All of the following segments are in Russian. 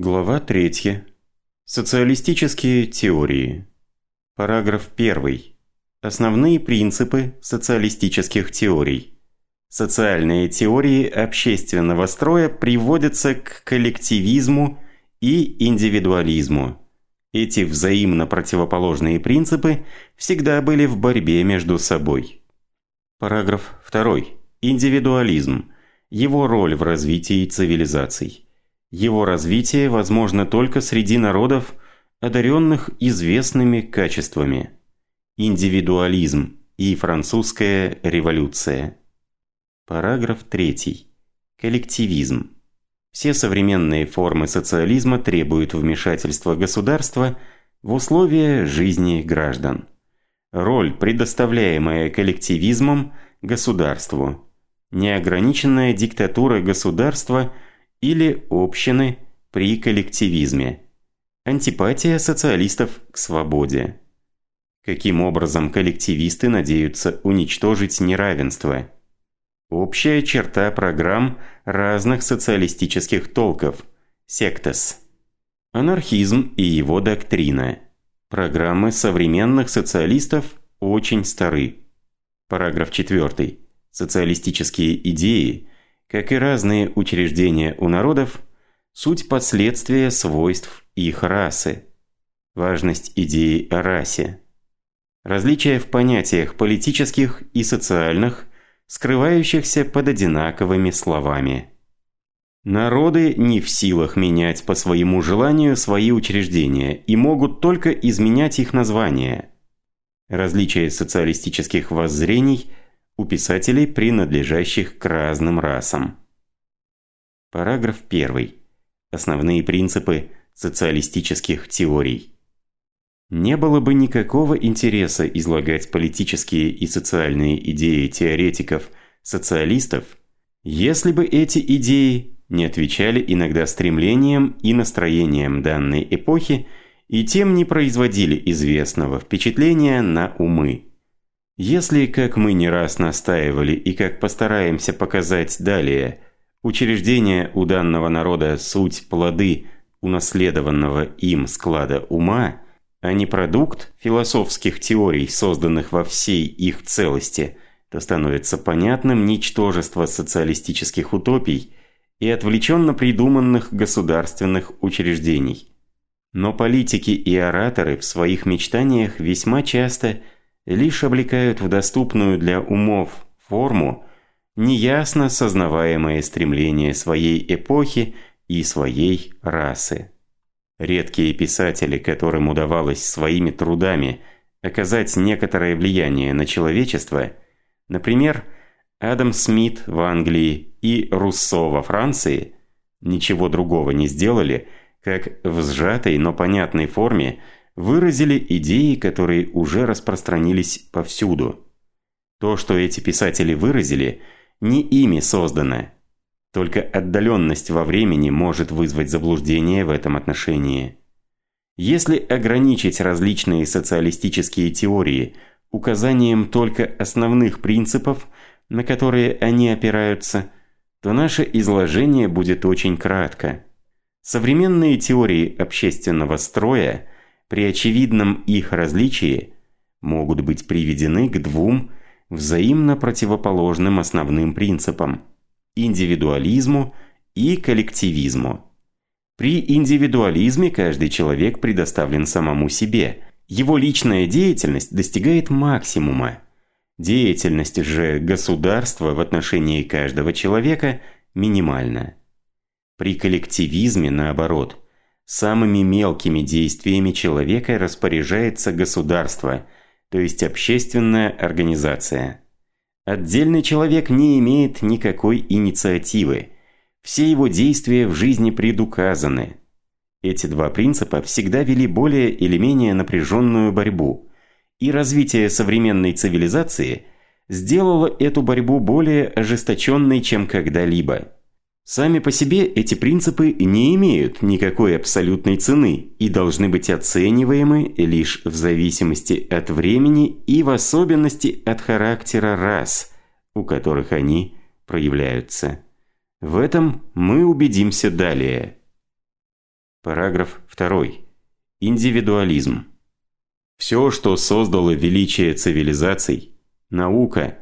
Глава 3. Социалистические теории. Параграф 1. Основные принципы социалистических теорий. Социальные теории общественного строя приводятся к коллективизму и индивидуализму. Эти взаимно противоположные принципы всегда были в борьбе между собой. Параграф 2. Индивидуализм. Его роль в развитии цивилизаций. Его развитие возможно только среди народов, одаренных известными качествами. Индивидуализм и французская революция. Параграф 3. Коллективизм. Все современные формы социализма требуют вмешательства государства в условия жизни граждан. Роль, предоставляемая коллективизмом государству. Неограниченная диктатура государства – или общины при коллективизме. Антипатия социалистов к свободе. Каким образом коллективисты надеются уничтожить неравенство? Общая черта программ разных социалистических толков – сектос. Анархизм и его доктрина. Программы современных социалистов очень стары. Параграф 4. Социалистические идеи – как и разные учреждения у народов, суть последствия свойств их расы. Важность идеи о расе. Различия в понятиях политических и социальных, скрывающихся под одинаковыми словами. Народы не в силах менять по своему желанию свои учреждения и могут только изменять их названия. Различия социалистических воззрений – у писателей, принадлежащих к разным расам. Параграф 1. Основные принципы социалистических теорий. Не было бы никакого интереса излагать политические и социальные идеи теоретиков, социалистов, если бы эти идеи не отвечали иногда стремлениям и настроениям данной эпохи и тем не производили известного впечатления на умы. Если, как мы не раз настаивали и как постараемся показать далее, учреждения у данного народа суть плоды унаследованного им склада ума, а не продукт философских теорий, созданных во всей их целости, то становится понятным ничтожество социалистических утопий и отвлеченно придуманных государственных учреждений. Но политики и ораторы в своих мечтаниях весьма часто – лишь облекают в доступную для умов форму неясно сознаваемое стремление своей эпохи и своей расы. Редкие писатели, которым удавалось своими трудами оказать некоторое влияние на человечество, например, Адам Смит в Англии и Руссо во Франции, ничего другого не сделали, как в сжатой, но понятной форме – выразили идеи, которые уже распространились повсюду. То, что эти писатели выразили, не ими создано. Только отдаленность во времени может вызвать заблуждение в этом отношении. Если ограничить различные социалистические теории указанием только основных принципов, на которые они опираются, то наше изложение будет очень кратко. Современные теории общественного строя – при очевидном их различии могут быть приведены к двум взаимно противоположным основным принципам – индивидуализму и коллективизму. При индивидуализме каждый человек предоставлен самому себе. Его личная деятельность достигает максимума. Деятельность же государства в отношении каждого человека минимальна. При коллективизме, наоборот – Самыми мелкими действиями человека распоряжается государство, то есть общественная организация. Отдельный человек не имеет никакой инициативы. Все его действия в жизни предуказаны. Эти два принципа всегда вели более или менее напряженную борьбу. И развитие современной цивилизации сделало эту борьбу более ожесточенной, чем когда-либо. Сами по себе эти принципы не имеют никакой абсолютной цены и должны быть оцениваемы лишь в зависимости от времени и в особенности от характера рас, у которых они проявляются. В этом мы убедимся далее. Параграф 2. Индивидуализм. Все, что создало величие цивилизаций, наука,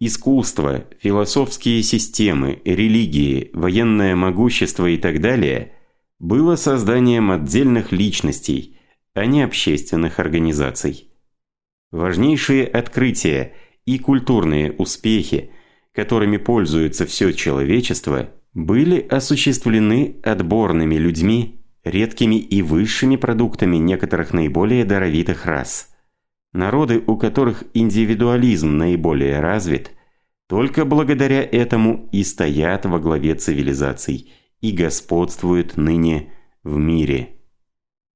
искусство, философские системы, религии, военное могущество и так далее, было созданием отдельных личностей, а не общественных организаций. Важнейшие открытия и культурные успехи, которыми пользуется все человечество, были осуществлены отборными людьми, редкими и высшими продуктами некоторых наиболее даровитых рас. Народы, у которых индивидуализм наиболее развит, только благодаря этому и стоят во главе цивилизаций и господствуют ныне в мире.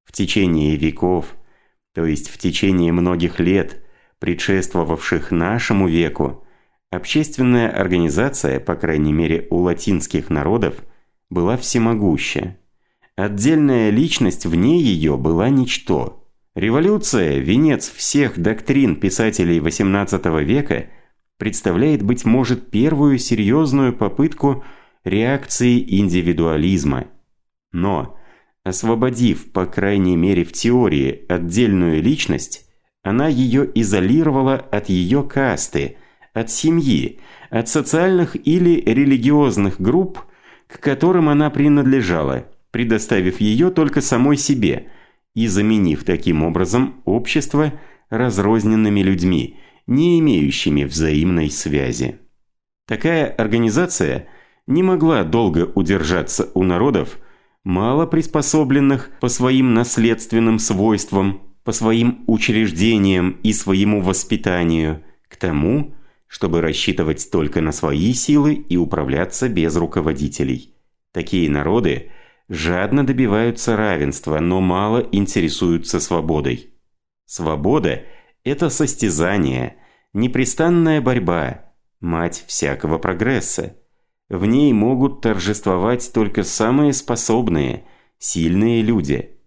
В течение веков, то есть в течение многих лет, предшествовавших нашему веку, общественная организация, по крайней мере у латинских народов, была всемогуща. Отдельная личность вне ее была ничто. Революция, венец всех доктрин писателей XVIII века, представляет, быть может, первую серьезную попытку реакции индивидуализма. Но, освободив, по крайней мере в теории, отдельную личность, она ее изолировала от ее касты, от семьи, от социальных или религиозных групп, к которым она принадлежала, предоставив ее только самой себе и заменив таким образом общество разрозненными людьми, не имеющими взаимной связи. Такая организация не могла долго удержаться у народов, мало приспособленных по своим наследственным свойствам, по своим учреждениям и своему воспитанию, к тому, чтобы рассчитывать только на свои силы и управляться без руководителей. Такие народы жадно добиваются равенства, но мало интересуются свободой. Свобода – это состязание, непрестанная борьба, мать всякого прогресса. В ней могут торжествовать только самые способные, сильные люди.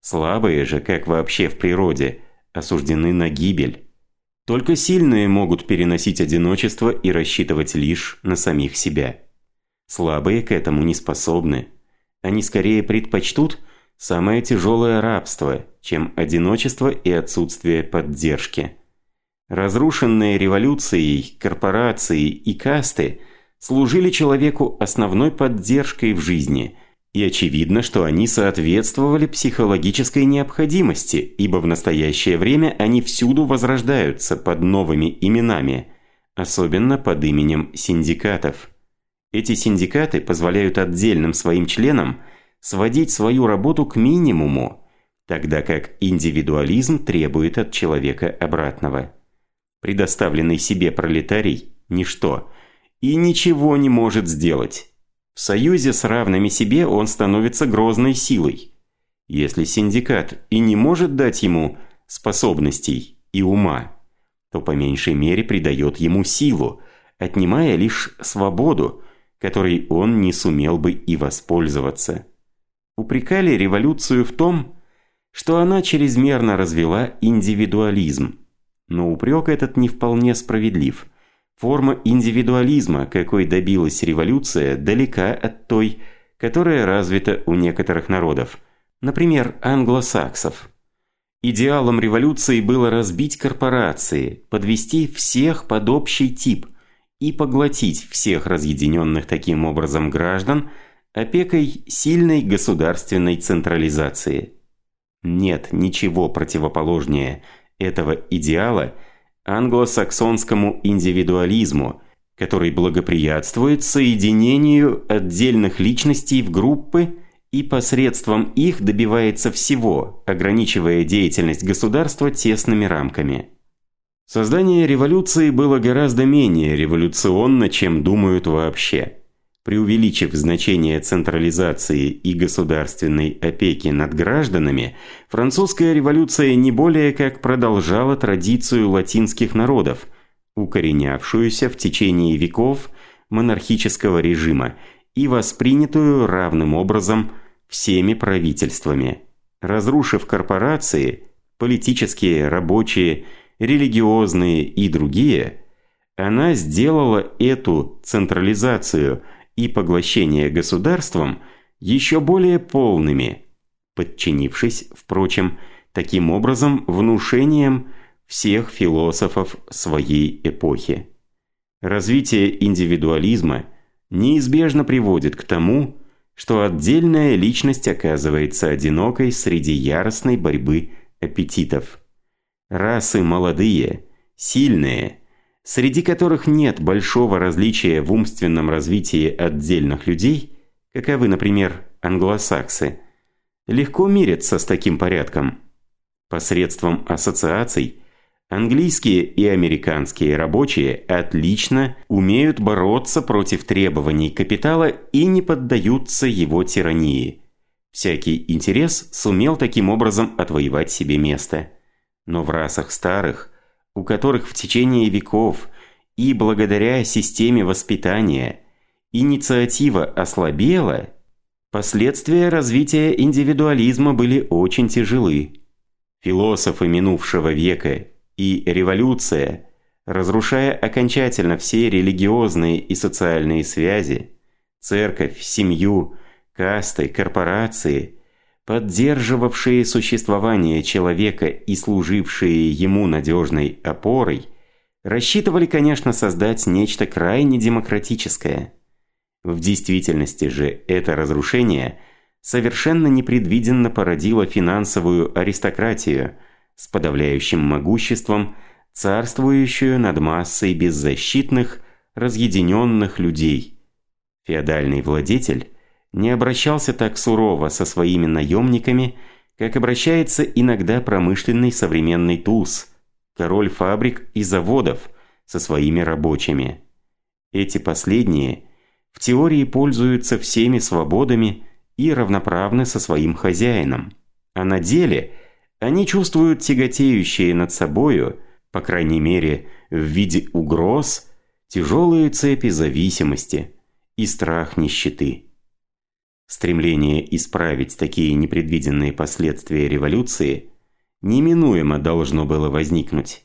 Слабые же, как вообще в природе, осуждены на гибель. Только сильные могут переносить одиночество и рассчитывать лишь на самих себя. Слабые к этому не способны. Они скорее предпочтут самое тяжелое рабство, чем одиночество и отсутствие поддержки. Разрушенные революцией, корпорации и касты – служили человеку основной поддержкой в жизни, и очевидно, что они соответствовали психологической необходимости, ибо в настоящее время они всюду возрождаются под новыми именами, особенно под именем синдикатов. Эти синдикаты позволяют отдельным своим членам сводить свою работу к минимуму, тогда как индивидуализм требует от человека обратного. Предоставленный себе пролетарий – ничто – и ничего не может сделать. В союзе с равными себе он становится грозной силой. Если синдикат и не может дать ему способностей и ума, то по меньшей мере придает ему силу, отнимая лишь свободу, которой он не сумел бы и воспользоваться. Упрекали революцию в том, что она чрезмерно развела индивидуализм. Но упрек этот не вполне справедлив – Форма индивидуализма, какой добилась революция, далека от той, которая развита у некоторых народов, например, англосаксов. Идеалом революции было разбить корпорации, подвести всех под общий тип и поглотить всех разъединенных таким образом граждан опекой сильной государственной централизации. Нет ничего противоположнее этого идеала – англосаксонскому индивидуализму, который благоприятствует соединению отдельных личностей в группы и посредством их добивается всего, ограничивая деятельность государства тесными рамками. Создание революции было гораздо менее революционно, чем думают вообще преувеличив значение централизации и государственной опеки над гражданами, французская революция не более как продолжала традицию латинских народов, укоренявшуюся в течение веков монархического режима и воспринятую равным образом всеми правительствами. Разрушив корпорации, политические, рабочие, религиозные и другие, она сделала эту централизацию – и поглощение государством еще более полными, подчинившись, впрочем, таким образом внушением всех философов своей эпохи. Развитие индивидуализма неизбежно приводит к тому, что отдельная личность оказывается одинокой среди яростной борьбы аппетитов. Расы молодые, сильные, среди которых нет большого различия в умственном развитии отдельных людей, каковы, например, англосаксы, легко мирятся с таким порядком. Посредством ассоциаций английские и американские рабочие отлично умеют бороться против требований капитала и не поддаются его тирании. Всякий интерес сумел таким образом отвоевать себе место. Но в расах старых, у которых в течение веков и благодаря системе воспитания инициатива ослабела, последствия развития индивидуализма были очень тяжелы. Философы минувшего века и революция, разрушая окончательно все религиозные и социальные связи, церковь, семью, касты, корпорации, поддерживавшие существование человека и служившие ему надежной опорой, рассчитывали, конечно, создать нечто крайне демократическое. В действительности же это разрушение совершенно непредвиденно породило финансовую аристократию с подавляющим могуществом, царствующую над массой беззащитных, разъединенных людей. Феодальный владетель не обращался так сурово со своими наемниками, как обращается иногда промышленный современный туз, король фабрик и заводов со своими рабочими. Эти последние в теории пользуются всеми свободами и равноправны со своим хозяином, а на деле они чувствуют тяготеющие над собою, по крайней мере в виде угроз, тяжелые цепи зависимости и страх нищеты. Стремление исправить такие непредвиденные последствия революции неминуемо должно было возникнуть,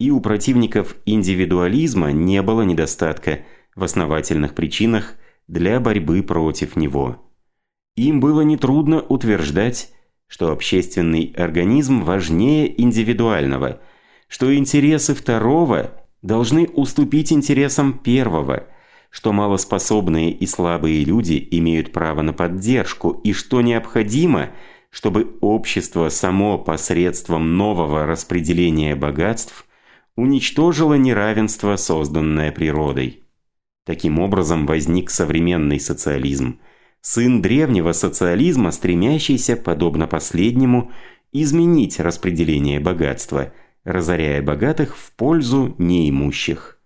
и у противников индивидуализма не было недостатка в основательных причинах для борьбы против него. Им было нетрудно утверждать, что общественный организм важнее индивидуального, что интересы второго должны уступить интересам первого – что малоспособные и слабые люди имеют право на поддержку и что необходимо, чтобы общество само посредством нового распределения богатств уничтожило неравенство, созданное природой. Таким образом возник современный социализм, сын древнего социализма, стремящийся, подобно последнему, изменить распределение богатства, разоряя богатых в пользу неимущих.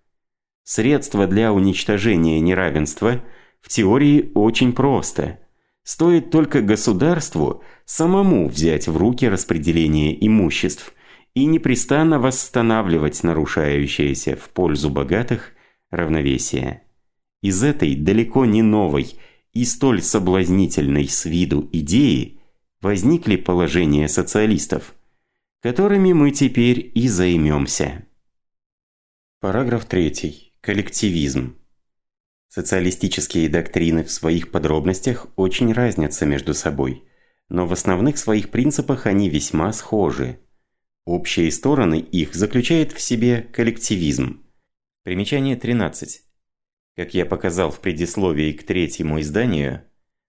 Средство для уничтожения неравенства в теории очень просто. Стоит только государству самому взять в руки распределение имуществ и непрестанно восстанавливать нарушающееся в пользу богатых равновесие. Из этой далеко не новой и столь соблазнительной с виду идеи возникли положения социалистов, которыми мы теперь и займемся. Параграф 3. Коллективизм. Социалистические доктрины в своих подробностях очень разнятся между собой, но в основных своих принципах они весьма схожи. Общие стороны их заключает в себе коллективизм. Примечание 13. Как я показал в предисловии к третьему изданию,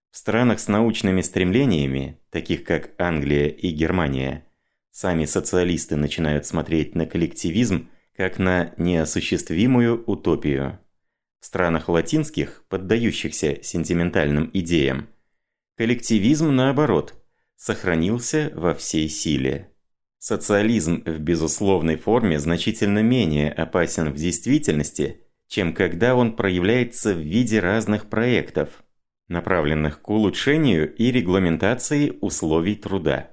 в странах с научными стремлениями, таких как Англия и Германия, сами социалисты начинают смотреть на коллективизм как на неосуществимую утопию. В странах латинских, поддающихся сентиментальным идеям, коллективизм, наоборот, сохранился во всей силе. Социализм в безусловной форме значительно менее опасен в действительности, чем когда он проявляется в виде разных проектов, направленных к улучшению и регламентации условий труда.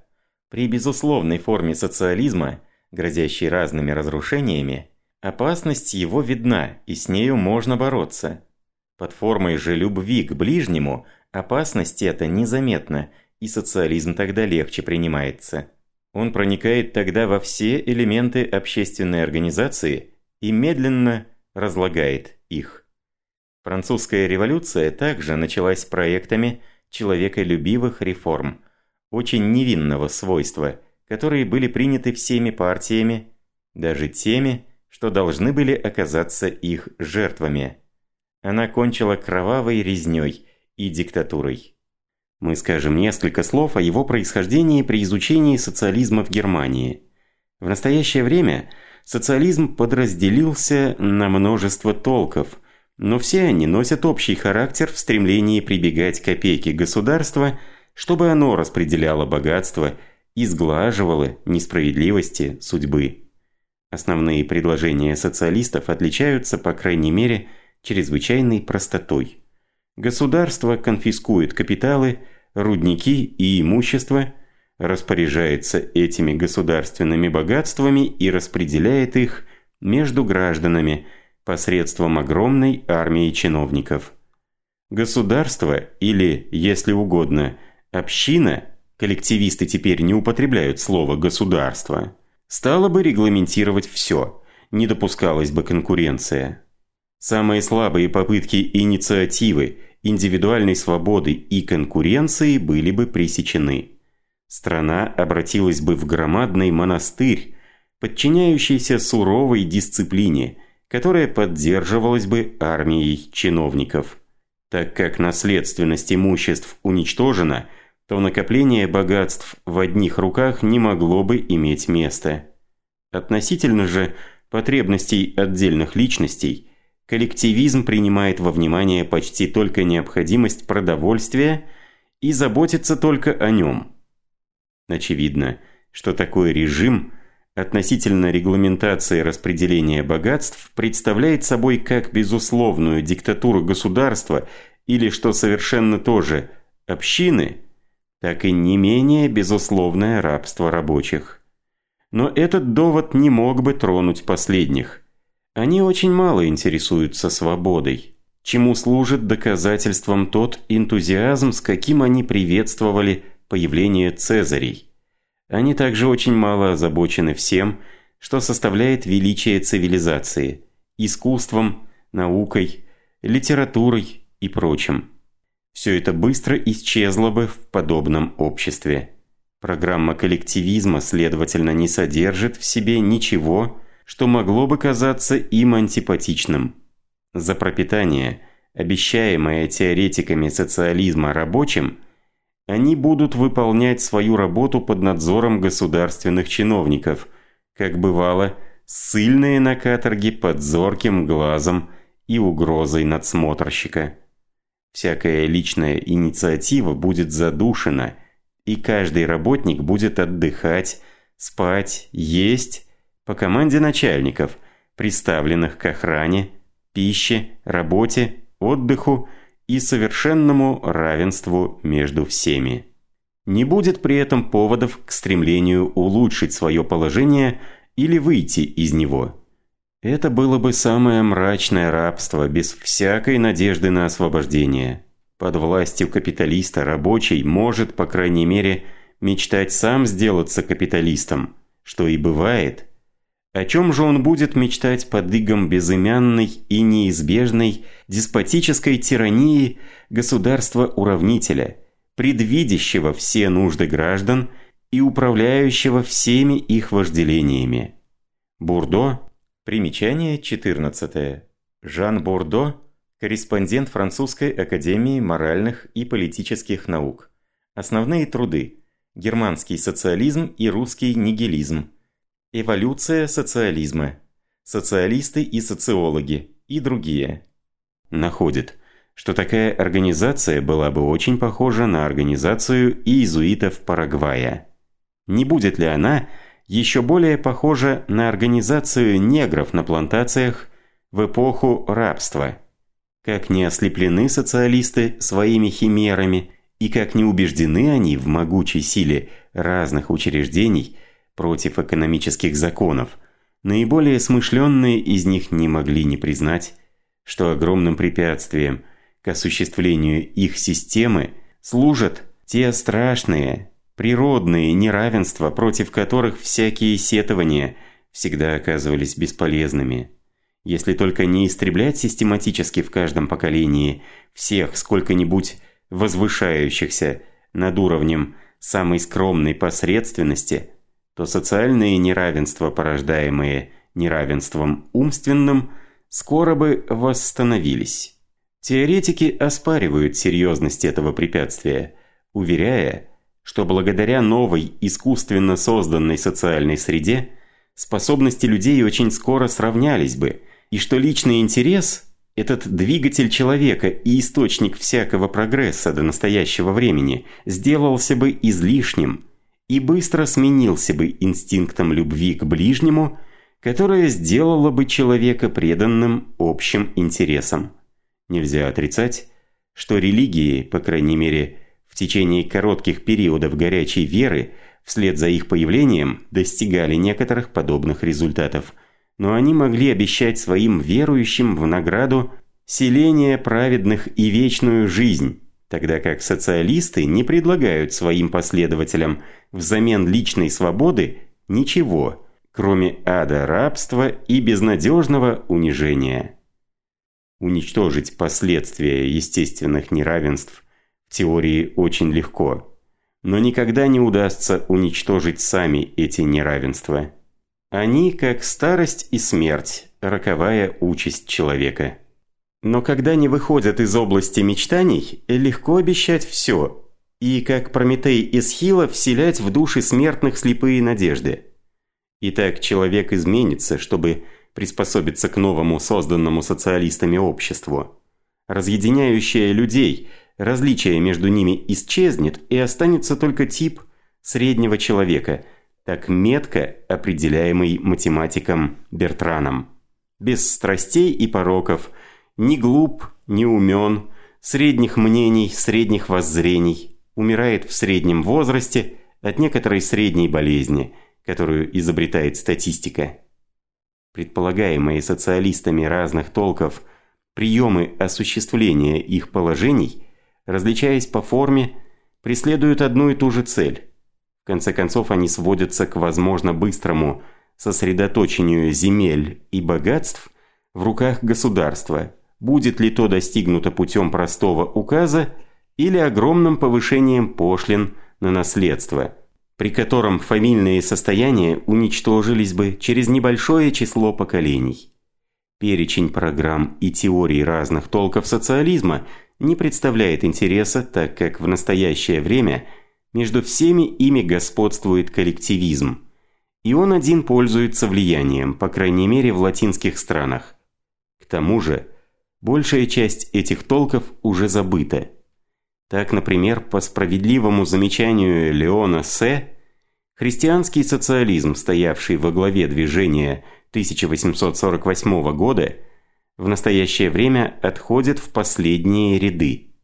При безусловной форме социализма – грозящий разными разрушениями, опасность его видна, и с нею можно бороться. Под формой же любви к ближнему опасность эта незаметна, и социализм тогда легче принимается. Он проникает тогда во все элементы общественной организации и медленно разлагает их. Французская революция также началась проектами человеколюбивых реформ. очень невинного свойства, которые были приняты всеми партиями, даже теми, что должны были оказаться их жертвами. Она кончила кровавой резнёй и диктатурой. Мы скажем несколько слов о его происхождении при изучении социализма в Германии. В настоящее время социализм подразделился на множество толков, но все они носят общий характер в стремлении прибегать к опеке государства, чтобы оно распределяло богатство и сглаживало несправедливости судьбы. Основные предложения социалистов отличаются, по крайней мере, чрезвычайной простотой. Государство конфискует капиталы, рудники и имущество, распоряжается этими государственными богатствами и распределяет их между гражданами посредством огромной армии чиновников. Государство или, если угодно, община, коллективисты теперь не употребляют слово «государство», стало бы регламентировать все, не допускалась бы конкуренция. Самые слабые попытки инициативы, индивидуальной свободы и конкуренции были бы пресечены. Страна обратилась бы в громадный монастырь, подчиняющийся суровой дисциплине, которая поддерживалась бы армией чиновников. Так как наследственность имуществ уничтожена, то накопление богатств в одних руках не могло бы иметь места. Относительно же потребностей отдельных личностей – коллективизм принимает во внимание почти только необходимость продовольствия и заботится только о нем. Очевидно, что такой режим относительно регламентации распределения богатств представляет собой как безусловную диктатуру государства или, что совершенно тоже, общины, так и не менее безусловное рабство рабочих. Но этот довод не мог бы тронуть последних – они очень мало интересуются свободой, чему служит доказательством тот энтузиазм, с каким они приветствовали появление Цезарей. Они также очень мало озабочены всем, что составляет величие цивилизации – искусством, наукой, литературой и прочим. Все это быстро исчезло бы в подобном обществе. Программа коллективизма, следовательно, не содержит в себе ничего, что могло бы казаться им антипатичным. За пропитание, обещаемое теоретиками социализма рабочим, они будут выполнять свою работу под надзором государственных чиновников, как бывало, ссыльные на каторге под зорким глазом и угрозой надсмотрщика. Всякая личная инициатива будет задушена, и каждый работник будет отдыхать, спать, есть по команде начальников, представленных к охране, пище, работе, отдыху и совершенному равенству между всеми. Не будет при этом поводов к стремлению улучшить свое положение или выйти из него. Это было бы самое мрачное рабство, без всякой надежды на освобождение. Под властью капиталиста рабочий может, по крайней мере, мечтать сам сделаться капиталистом, что и бывает – о чем же он будет мечтать под игом безымянной и неизбежной деспотической тирании государства-уравнителя, предвидящего все нужды граждан и управляющего всеми их вожделениями? Бурдо, примечание 14. Жан Бурдо, корреспондент Французской академии моральных и политических наук. Основные труды. Германский социализм и русский нигилизм. Эволюция социализма. Социалисты и социологи. И другие. Находит, что такая организация была бы очень похожа на организацию иезуитов Парагвая. Не будет ли она еще более похожа на организацию негров на плантациях в эпоху рабства? Как не ослеплены социалисты своими химерами и как не убеждены они в могучей силе разных учреждений – против экономических законов, наиболее смышленные из них не могли не признать, что огромным препятствием к осуществлению их системы служат те страшные, природные неравенства, против которых всякие сетования всегда оказывались бесполезными. Если только не истреблять систематически в каждом поколении всех сколько-нибудь возвышающихся над уровнем самой скромной посредственности, то социальные неравенства, порождаемые неравенством умственным, скоро бы восстановились. Теоретики оспаривают серьезность этого препятствия, уверяя, что благодаря новой искусственно созданной социальной среде способности людей очень скоро сравнялись бы, и что личный интерес – этот двигатель человека и источник всякого прогресса до настоящего времени сделался бы излишним и быстро сменился бы инстинктом любви к ближнему, которое сделало бы человека преданным общим интересам. Нельзя отрицать, что религии, по крайней мере, в течение коротких периодов горячей веры, вслед за их появлением, достигали некоторых подобных результатов. Но они могли обещать своим верующим в награду селение праведных и вечную жизнь, тогда как социалисты не предлагают своим последователям взамен личной свободы ничего, кроме ада рабства и безнадежного унижения. Уничтожить последствия естественных неравенств теории очень легко, но никогда не удастся уничтожить сами эти неравенства. Они как старость и смерть, роковая участь человека. Но когда не выходят из области мечтаний, легко обещать все, и как Прометей из Хила вселять в души смертных слепые надежды. Итак, человек изменится, чтобы приспособиться к новому созданному социалистами обществу. Разъединяющее людей, различие между ними исчезнет и останется только тип среднего человека, так метко определяемый математиком Бертраном. Без страстей и пороков, ни глуп, ни умен, средних мнений, средних воззрений, умирает в среднем возрасте от некоторой средней болезни, которую изобретает статистика предполагаемые социалистами разных толков, приемы осуществления их положений, различаясь по форме, преследуют одну и ту же цель. В конце концов они сводятся к возможно быстрому сосредоточению земель и богатств в руках государства, будет ли то достигнуто путем простого указа или огромным повышением пошлин на наследство – при котором фамильные состояния уничтожились бы через небольшое число поколений. Перечень программ и теорий разных толков социализма не представляет интереса, так как в настоящее время между всеми ими господствует коллективизм. И он один пользуется влиянием, по крайней мере в латинских странах. К тому же, большая часть этих толков уже забыта. Так, например, по справедливому замечанию Леона С., христианский социализм, стоявший во главе движения 1848 года, в настоящее время отходит в последние ряды.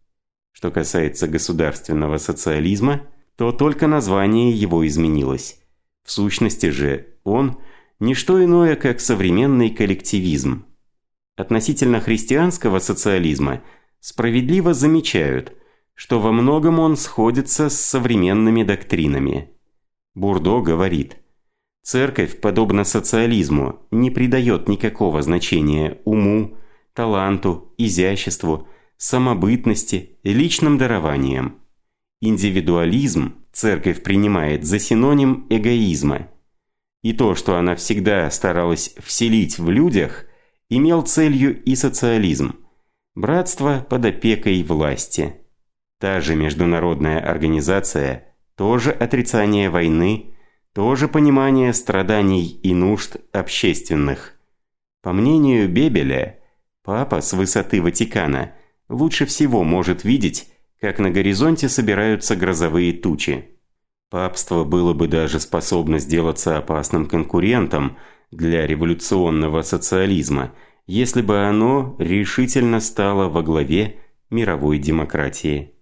Что касается государственного социализма, то только название его изменилось. В сущности же он – не что иное, как современный коллективизм. Относительно христианского социализма справедливо замечают – что во многом он сходится с современными доктринами. Бурдо говорит, «Церковь, подобно социализму, не придает никакого значения уму, таланту, изяществу, самобытности, личным дарованиям. Индивидуализм церковь принимает за синоним эгоизма. И то, что она всегда старалась вселить в людях, имел целью и социализм – братство под опекой власти. Та же международная организация, тоже отрицание войны, тоже понимание страданий и нужд общественных. По мнению Бебеля, папа с высоты Ватикана лучше всего может видеть, как на горизонте собираются грозовые тучи. Папство было бы даже способно сделаться опасным конкурентом для революционного социализма, если бы оно решительно стало во главе мировой демократии.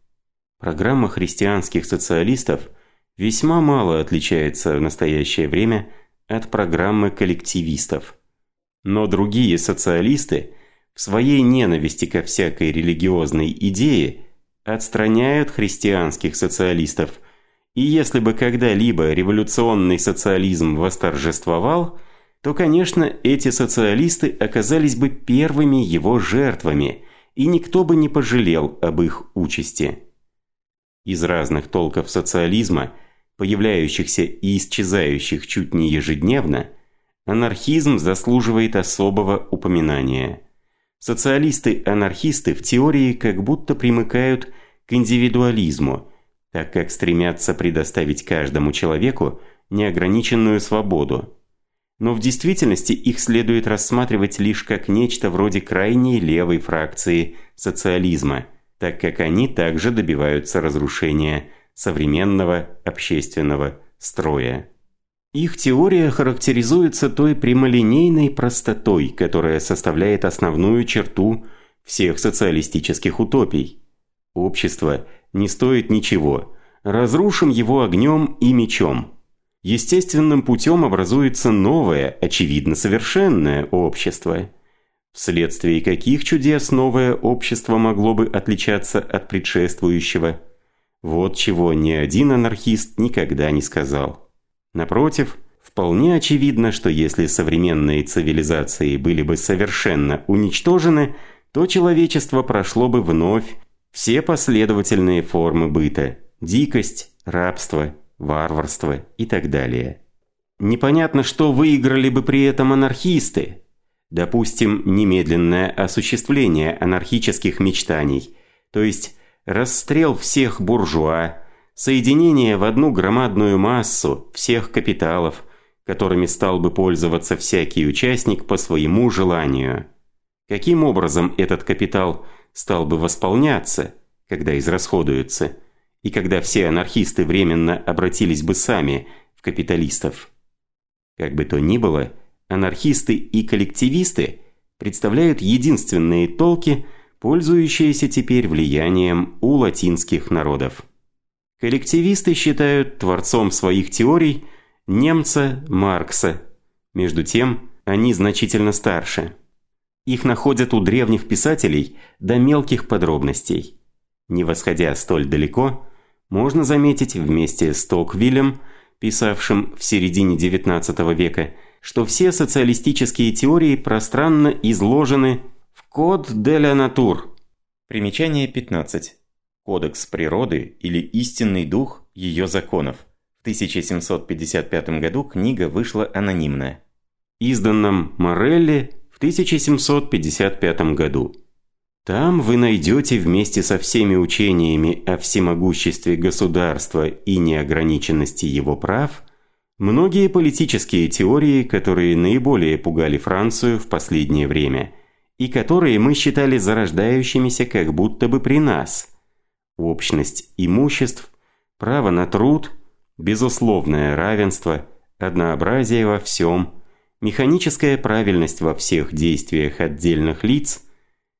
Программа христианских социалистов весьма мало отличается в настоящее время от программы коллективистов. Но другие социалисты в своей ненависти ко всякой религиозной идее отстраняют христианских социалистов, и если бы когда-либо революционный социализм восторжествовал, то, конечно, эти социалисты оказались бы первыми его жертвами, и никто бы не пожалел об их участи. из разных толков социализма, появляющихся и исчезающих чуть не ежедневно, анархизм заслуживает особого упоминания. Социалисты-анархисты в теории как будто примыкают к индивидуализму, так как стремятся предоставить каждому человеку неограниченную свободу. Но в действительности их следует рассматривать лишь как нечто вроде крайней левой фракции социализма – так как они также добиваются разрушения современного общественного строя. Их теория характеризуется той прямолинейной простотой, которая составляет основную черту всех социалистических утопий. Общество не стоит ничего, разрушим его огнем и мечом. Естественным путем образуется новое, очевидно совершенное общество – вследствие каких чудес новое общество могло бы отличаться от предшествующего. Вот чего ни один анархист никогда не сказал. Напротив, вполне очевидно, что если современные цивилизации были бы совершенно уничтожены, то человечество прошло бы вновь все последовательные формы быта – дикость, рабство, варварство и так далее. Непонятно, что выиграли бы при этом анархисты – Допустим, немедленное осуществление анархических мечтаний, то есть расстрел всех буржуа, соединение в одну громадную массу всех капиталов, которыми стал бы пользоваться всякий участник по своему желанию. Каким образом этот капитал стал бы восполняться, когда израсходуется, и когда все анархисты временно обратились бы сами в капиталистов? Как бы то ни было, анархисты и коллективисты представляют единственные толки, пользующиеся теперь влиянием у латинских народов. Коллективисты считают творцом своих теорий немца Маркса. Между тем, они значительно старше. Их находят у древних писателей до мелких подробностей. Не восходя столь далеко, можно заметить вместе с Токвиллем, писавшим в середине XIX века, что все социалистические теории пространно изложены в «Код де ла натур». Примечание 15. Кодекс природы или истинный дух ее законов. В 1755 году книга вышла анонимно. Изданном Морелли в 1755 году. Там вы найдете вместе со всеми учениями о всемогуществе государства и неограниченности его прав – Многие политические теории, которые наиболее пугали Францию в последнее время, и которые мы считали зарождающимися как будто бы при нас. Общность имуществ, право на труд, безусловное равенство, однообразие во всем, механическая правильность во всех действиях отдельных лиц,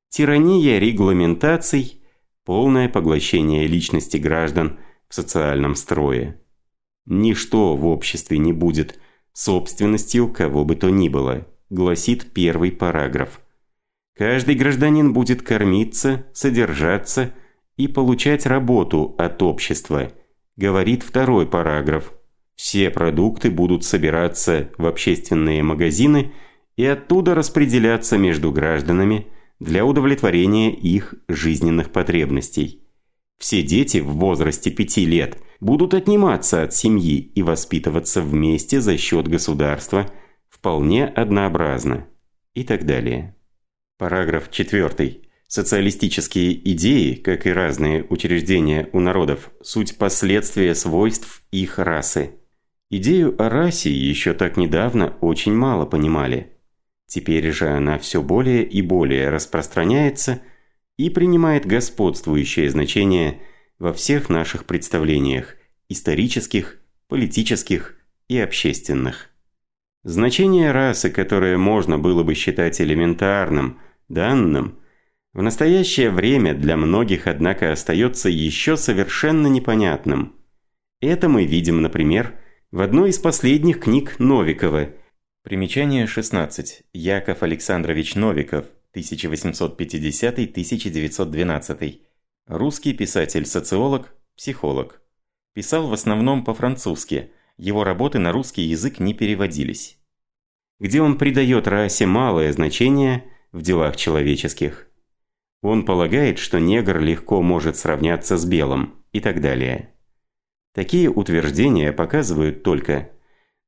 тирания регламентаций, полное поглощение личности граждан в социальном строе. «Ничто в обществе не будет собственностью кого бы то ни было», гласит первый параграф. Каждый гражданин будет кормиться, содержаться и получать работу от общества, говорит второй параграф. Все продукты будут собираться в общественные магазины и оттуда распределяться между гражданами для удовлетворения их жизненных потребностей. Все дети в возрасте пяти лет будут отниматься от семьи и воспитываться вместе за счет государства вполне однообразно и так далее. Параграф 4. Социалистические идеи, как и разные учреждения у народов, суть последствия свойств их расы. Идею о расе еще так недавно очень мало понимали. Теперь же она все более и более распространяется – и принимает господствующее значение во всех наших представлениях – исторических, политических и общественных. Значение расы, которое можно было бы считать элементарным, данным, в настоящее время для многих, однако, остается еще совершенно непонятным. Это мы видим, например, в одной из последних книг Новикова. Примечание 16. Яков Александрович Новиков – 1850-1912. Русский писатель-социолог, психолог. Писал в основном по-французски, его работы на русский язык не переводились. Где он придает расе малое значение в делах человеческих. Он полагает, что негр легко может сравняться с белым. и так далее. Такие утверждения показывают только,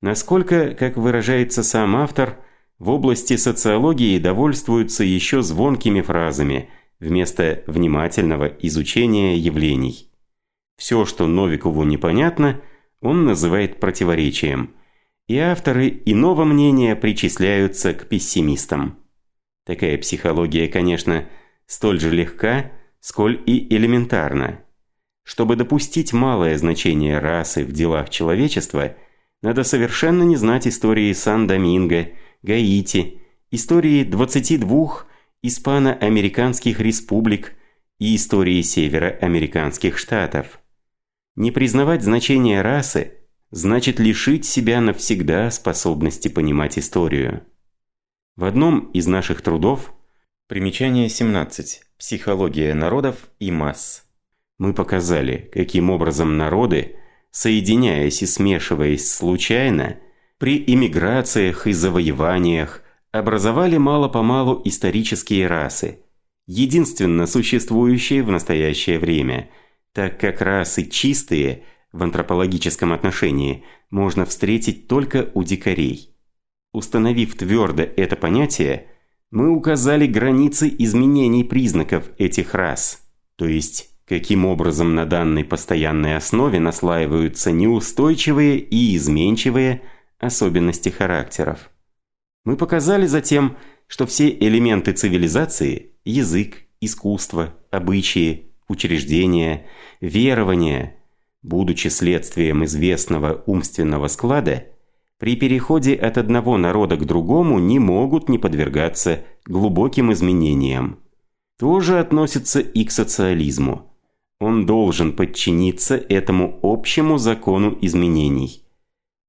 насколько, как выражается сам автор, в области социологии довольствуются еще звонкими фразами вместо внимательного изучения явлений. Все, что Новикову непонятно, он называет противоречием, и авторы иного мнения причисляются к пессимистам. Такая психология, конечно, столь же легка, сколь и элементарна. Чтобы допустить малое значение расы в делах человечества, надо совершенно не знать истории Сан-Доминго, Гаити, истории 22 испано-американских республик и истории североамериканских штатов. Не признавать значение расы значит лишить себя навсегда способности понимать историю. В одном из наших трудов, примечание 17, «Психология народов и масс», мы показали, каким образом народы, соединяясь и смешиваясь случайно, при иммиграциях и завоеваниях, образовали мало-помалу исторические расы, единственно существующие в настоящее время, так как расы чистые в антропологическом отношении можно встретить только у дикарей. Установив твердо это понятие, мы указали границы изменений признаков этих рас, то есть каким образом на данной постоянной основе наслаиваются неустойчивые и изменчивые особенности характеров. Мы показали затем, что все элементы цивилизации – язык, искусство, обычаи, учреждения, верования – будучи следствием известного умственного склада, при переходе от одного народа к другому не могут не подвергаться глубоким изменениям. То же относится и к социализму. Он должен подчиниться этому общему закону изменений.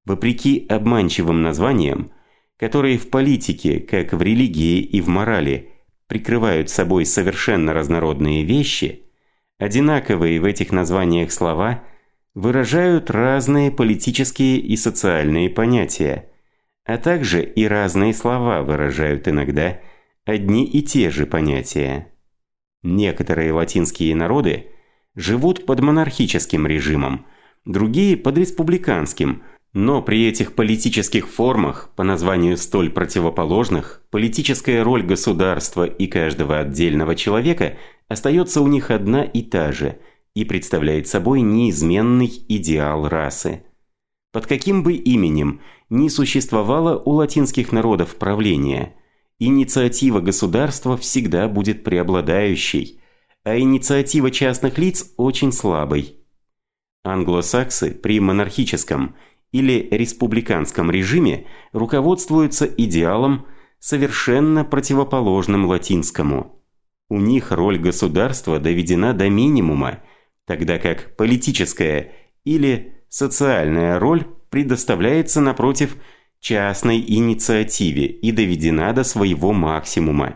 Вопреки обманчивым названиям, которые в политике, как в религии и в морали, прикрывают собой совершенно разнородные вещи, одинаковые в этих названиях слова выражают разные политические и социальные понятия, а также и разные слова выражают иногда одни и те же понятия. Некоторые латинские народы живут под монархическим режимом, другие под республиканским – но при этих политических формах, по названию столь противоположных, политическая роль государства и каждого отдельного человека остается у них одна и та же и представляет собой неизменный идеал расы. Под каким бы именем ни существовало у латинских народов правление, инициатива государства всегда будет преобладающей, а инициатива частных лиц очень слабой. Англосаксы при монархическом – или республиканском режиме руководствуются идеалом, совершенно противоположным латинскому. У них роль государства доведена до минимума, тогда как политическая или социальная роль предоставляется напротив частной инициативе и доведена до своего максимума.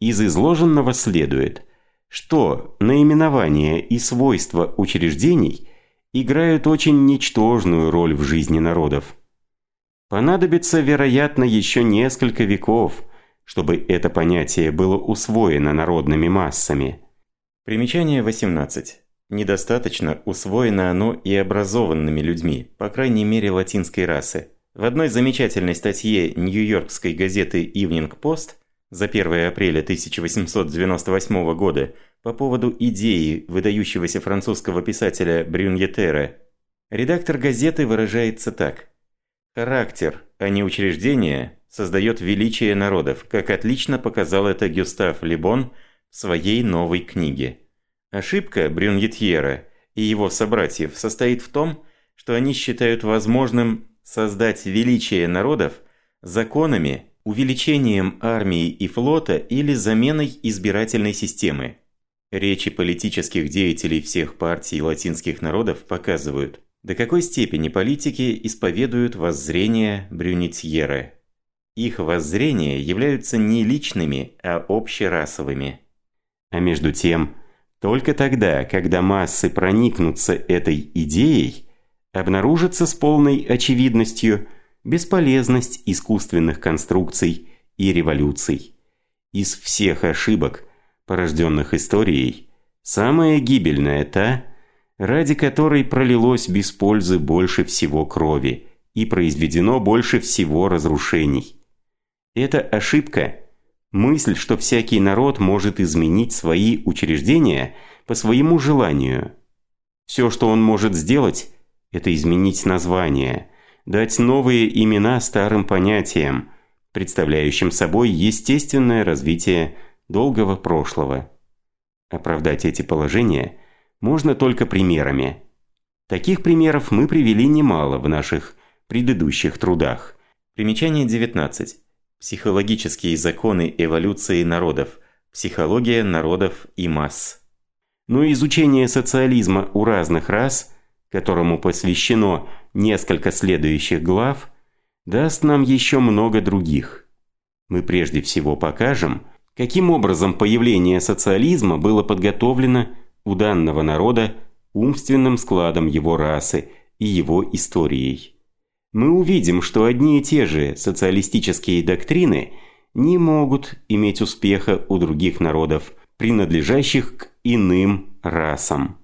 Из изложенного следует, что наименование и свойства учреждений – играют очень ничтожную роль в жизни народов. Понадобится, вероятно, еще несколько веков, чтобы это понятие было усвоено народными массами. Примечание 18. Недостаточно усвоено оно и образованными людьми, по крайней мере латинской расы. В одной замечательной статье нью-йоркской газеты Evening Post за 1 апреля 1898 года по поводу идеи выдающегося французского писателя Брюньетера, редактор газеты выражается так. «Характер, а не учреждение, создает величие народов, как отлично показал это Гюстав Лебон в своей новой книге. Ошибка Брюньетьера и его собратьев состоит в том, что они считают возможным создать величие народов законами, увеличением армии и флота или заменой избирательной системы. Речи политических деятелей всех партий латинских народов показывают, до какой степени политики исповедуют воззрения Брюнитьеры. Их воззрения являются не личными, а общерасовыми. А между тем, только тогда, когда массы проникнутся этой идеей, обнаружится с полной очевидностью бесполезность искусственных конструкций и революций. Из всех ошибок – порожденных историей, самая гибельная та, ради которой пролилось без пользы больше всего крови и произведено больше всего разрушений. Это ошибка – мысль, что всякий народ может изменить свои учреждения по своему желанию. Все, что он может сделать – это изменить название, дать новые имена старым понятиям, представляющим собой естественное развитие долгого прошлого. Оправдать эти положения можно только примерами. Таких примеров мы привели немало в наших предыдущих трудах. Примечание 19. Психологические законы эволюции народов. Психология народов и масс. Но изучение социализма у разных рас, которому посвящено несколько следующих глав, даст нам еще много других. Мы прежде всего покажем, каким образом появление социализма было подготовлено у данного народа умственным складом его расы и его историей. Мы увидим, что одни и те же социалистические доктрины не могут иметь успеха у других народов, принадлежащих к иным расам.